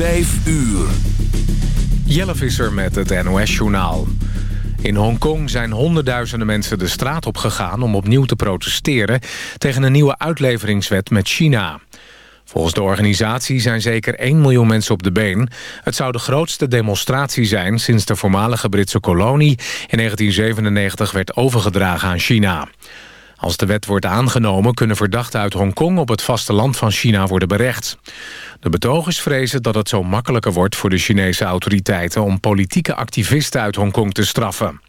Vijf uur. Jelle Visser met het NOS-journaal. In Hongkong zijn honderdduizenden mensen de straat op gegaan... om opnieuw te protesteren tegen een nieuwe uitleveringswet met China. Volgens de organisatie zijn zeker 1 miljoen mensen op de been. Het zou de grootste demonstratie zijn sinds de voormalige Britse kolonie... in 1997 werd overgedragen aan China. Als de wet wordt aangenomen kunnen verdachten uit Hongkong... op het vasteland van China worden berecht. De betogers vrezen dat het zo makkelijker wordt voor de Chinese autoriteiten... om politieke activisten uit Hongkong te straffen.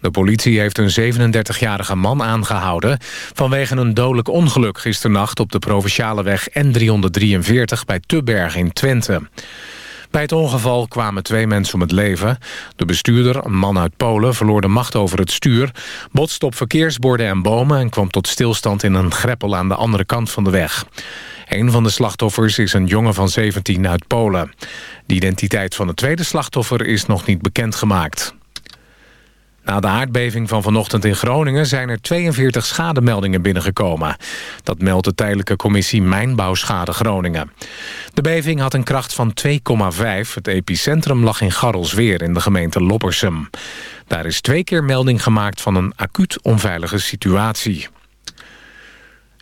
De politie heeft een 37-jarige man aangehouden... vanwege een dodelijk ongeluk gisternacht op de provinciale weg N343 bij Tubberg in Twente. Bij het ongeval kwamen twee mensen om het leven. De bestuurder, een man uit Polen, verloor de macht over het stuur... botste op verkeersborden en bomen... en kwam tot stilstand in een greppel aan de andere kant van de weg. Een van de slachtoffers is een jongen van 17 uit Polen. De identiteit van het tweede slachtoffer is nog niet bekendgemaakt. Na de aardbeving van vanochtend in Groningen zijn er 42 schademeldingen binnengekomen. Dat meldt de tijdelijke commissie Mijnbouwschade Groningen. De beving had een kracht van 2,5. Het epicentrum lag in Garrelsweer in de gemeente Loppersum. Daar is twee keer melding gemaakt van een acuut onveilige situatie.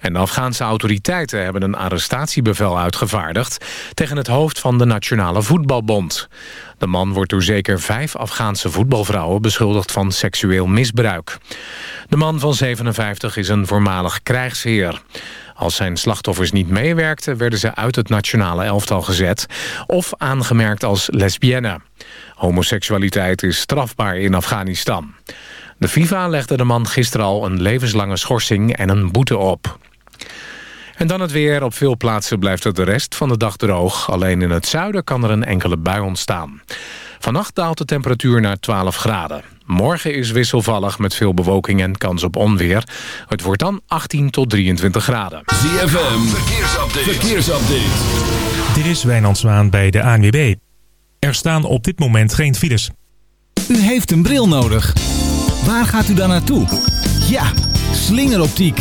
En de Afghaanse autoriteiten hebben een arrestatiebevel uitgevaardigd... tegen het hoofd van de Nationale Voetbalbond. De man wordt door zeker vijf Afghaanse voetbalvrouwen... beschuldigd van seksueel misbruik. De man van 57 is een voormalig krijgsheer. Als zijn slachtoffers niet meewerkten... werden ze uit het nationale elftal gezet... of aangemerkt als lesbienne. Homoseksualiteit is strafbaar in Afghanistan. De FIFA legde de man gisteren al een levenslange schorsing en een boete op. En dan het weer. Op veel plaatsen blijft het de rest van de dag droog. Alleen in het zuiden kan er een enkele bui ontstaan. Vannacht daalt de temperatuur naar 12 graden. Morgen is wisselvallig met veel bewolking en kans op onweer. Het wordt dan 18 tot 23 graden. ZFM, verkeersupdate. verkeersupdate. Dit is Wijnand Zwaan bij de ANWB. Er staan op dit moment geen files. U heeft een bril nodig. Waar gaat u dan naartoe? Ja, slingeroptiek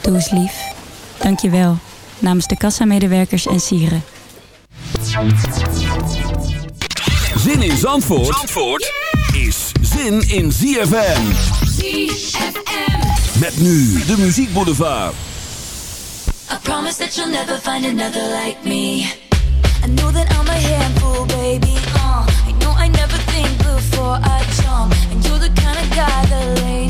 Doe eens lief. Dank je wel. Namens de kassamedewerkers en sieren. Zin in Zandvoort, Zandvoort is zin in ZFM. ZFM. Met nu de muziekboulevard. I promise that you'll never find another like me. I know that I'm a handful, baby. Uh, I know I never think before I jump. And you're the kind of guy ladies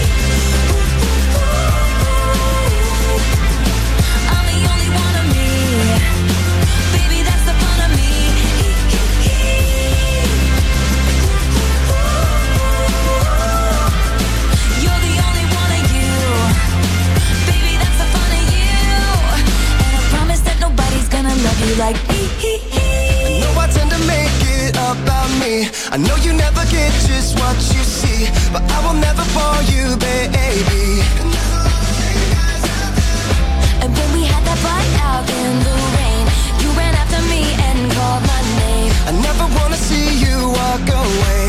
you like me. I know I tend to make it about me. I know you never get just what you see, but I will never fall you, baby. And when we had that fight out in the rain, you ran after me and called my name. I never wanna see you walk away.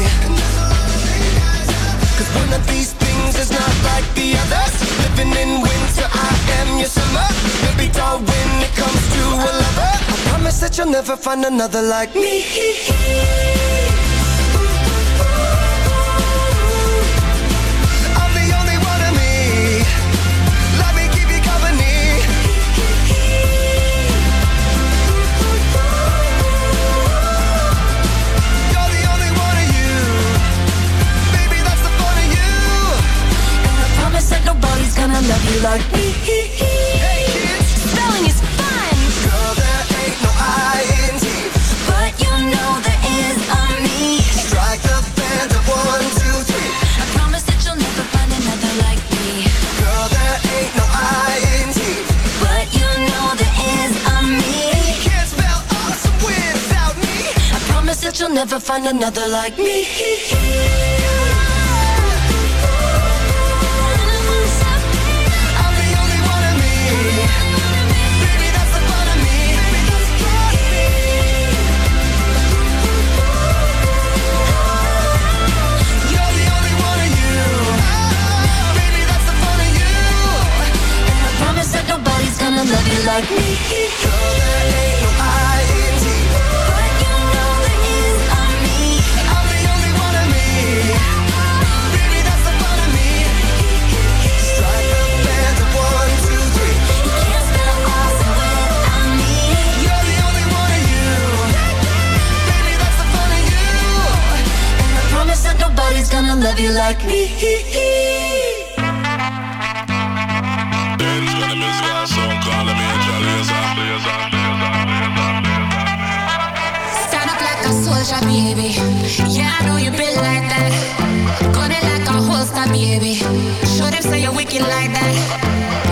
Cause one of these things is not like the others. Living in winter, I am your summer. Maybe dull when it comes to a lover. I promise that you'll never find another like me. That nobody's gonna love you like me. Hey kids, Spelling is fun, girl, there ain't no I in T. but you know there is a me. Strike the band of one, two, three. I promise that you'll never find another like me. Girl, there ain't no I in T. But you know there is a me. Can't spell awesome without me. I promise that you'll never find another like me. Love you like me. Girl, there ain't no I in T. But you me. I'm the only one of me. Baby, that's the fun of me. Strike band one, two, three. You can't without me. You're the only one of you. Baby, that's the fun of you. And I promise that nobody's gonna love you like me. Like that.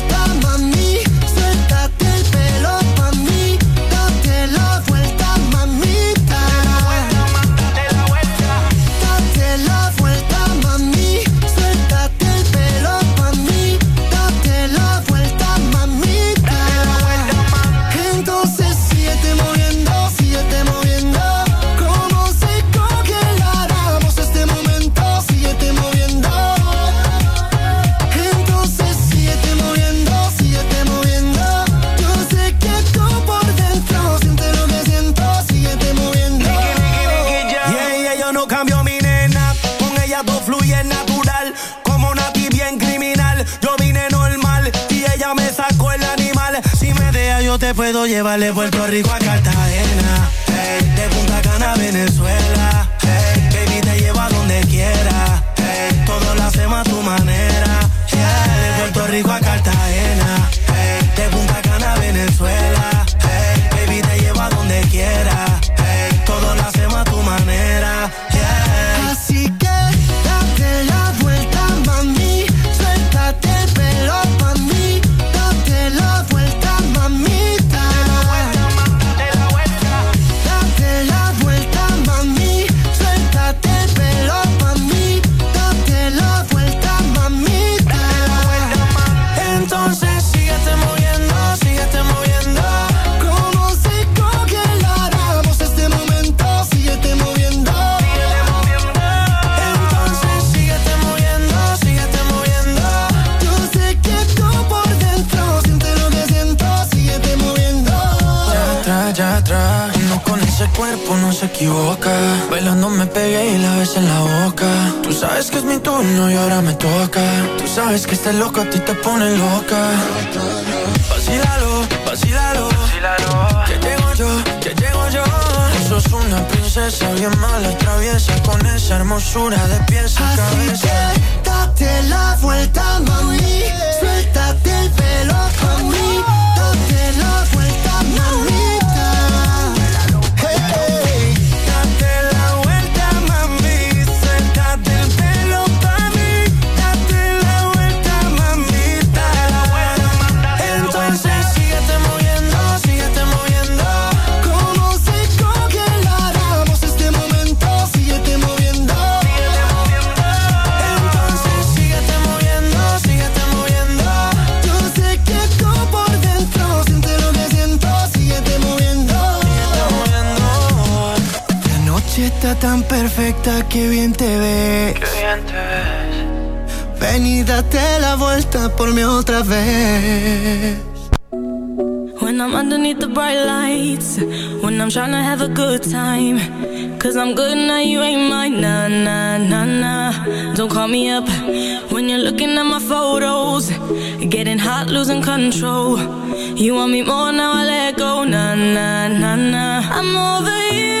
puedo llevar de Puerto Rico a Cartagena, de Punta Cana a Venezuela, hey, baby te llevo a donde quiera, hey, todo lo hacemos a tu manera, yeah, de Puerto Rico a que estás loca a ti te pone loca. Vacílalo, vacílalo, que llego yo, que llego yo. Sos una princesa bien mala, traviesa con esa hermosura de pies a cabeza. Date la vuelta, mami, suéltate el pelo, mami perfecta, qué bien te ves. Qué bien te ves. Ven y date la vuelta por mí otra vez. When I'm underneath the bright lights, when I'm trying to have a good time. Cause I'm good now, you ain't mine. Nah, nah, nah, nah. Don't call me up when you're looking at my photos. Getting hot, losing control. You want me more now, I let go. Nah, nah, nah, nah. I'm over you.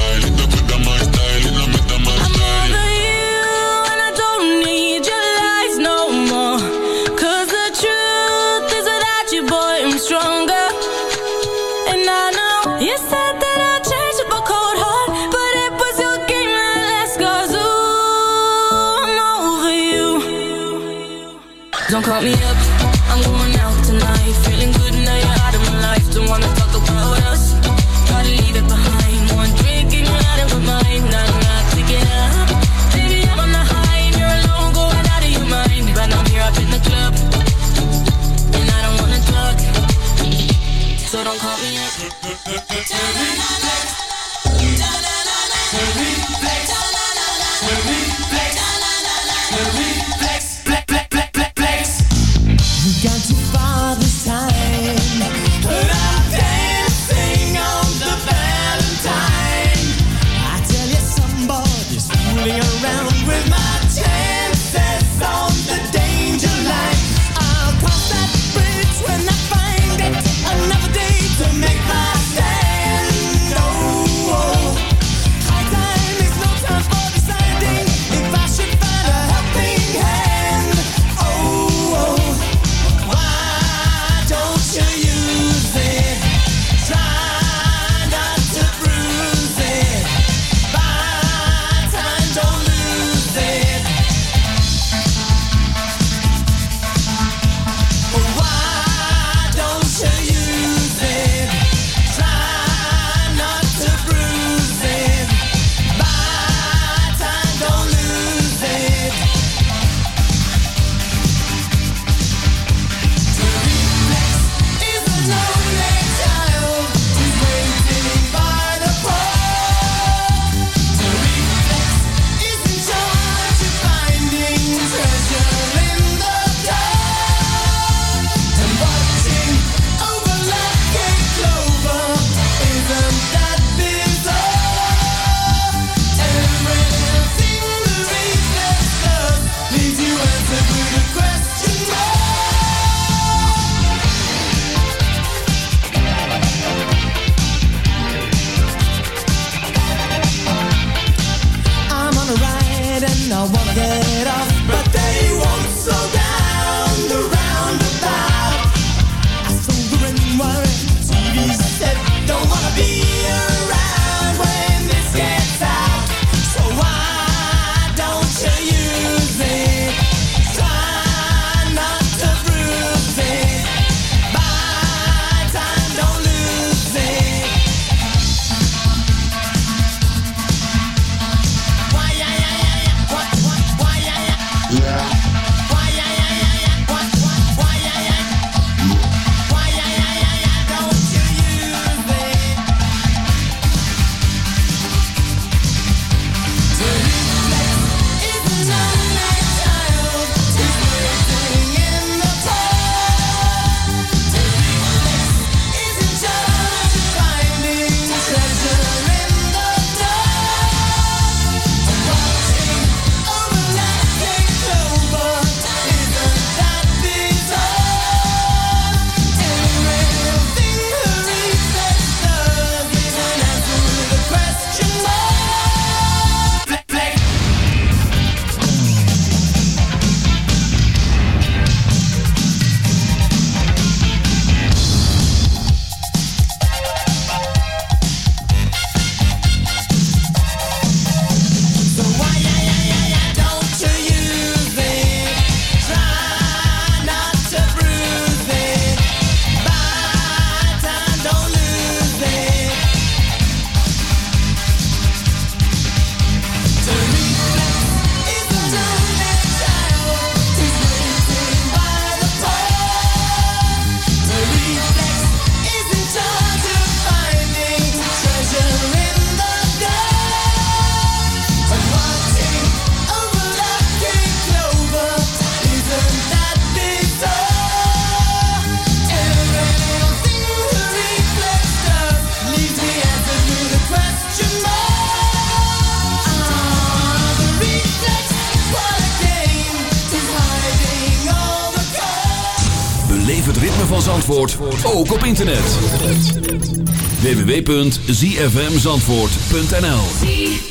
www.zfmzandvoort.nl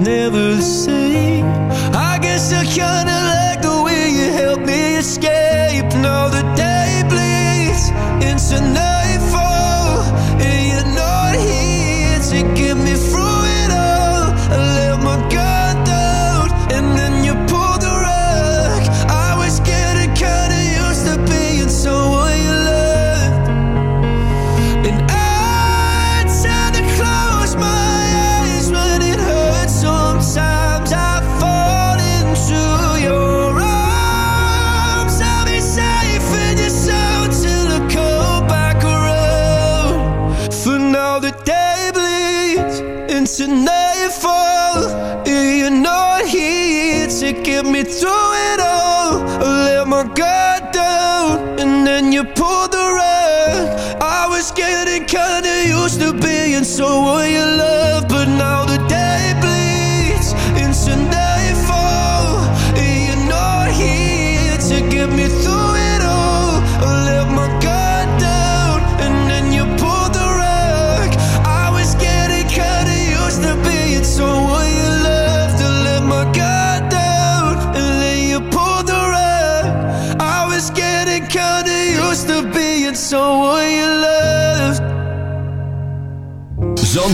never say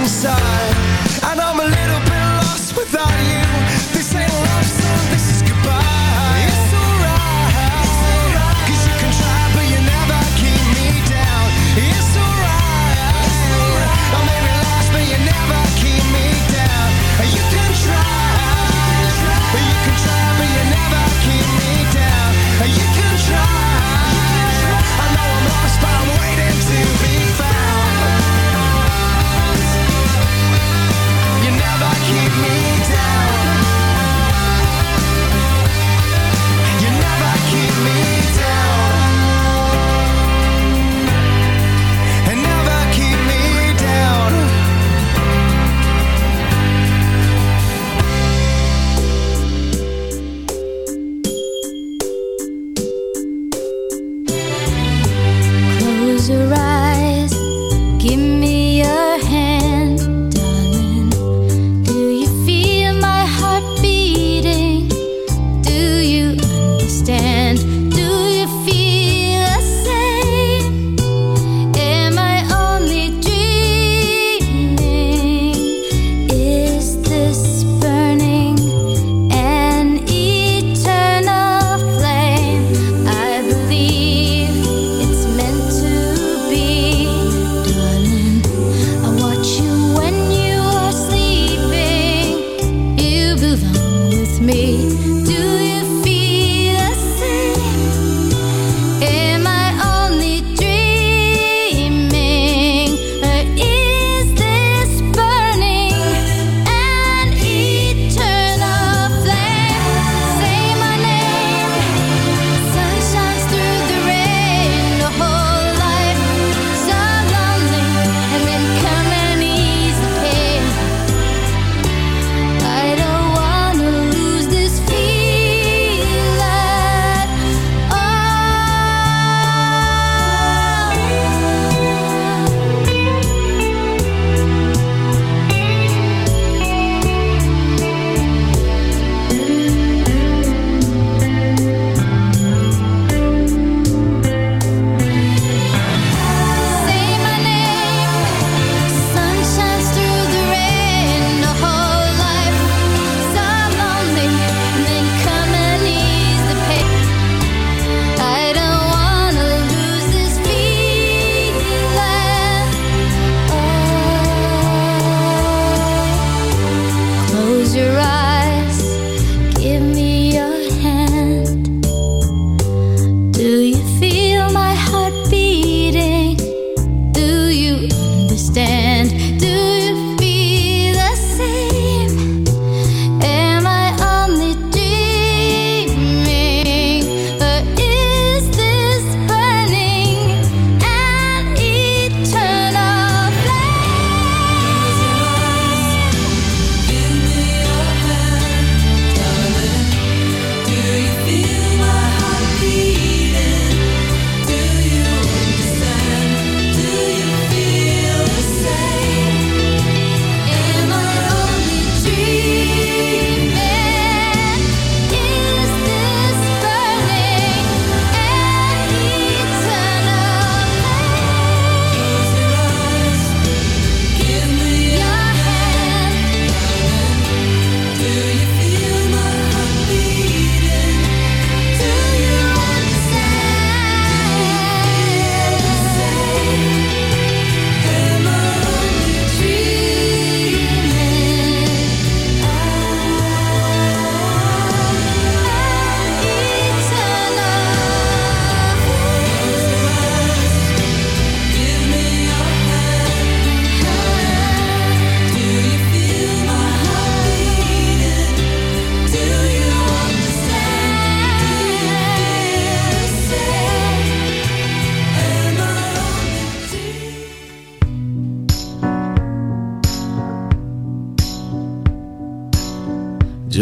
inside.